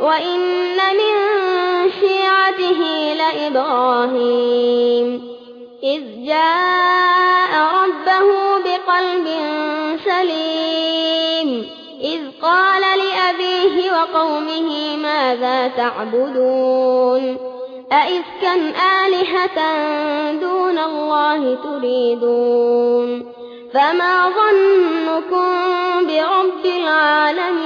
وإن من شيعته لإبراهيم إذ جاء ربه بقلب سليم إذ قال لأبيه وقومه ماذا تعبدون أئفكا آلهة دون الله تريدون فما ظنكم برب العالمين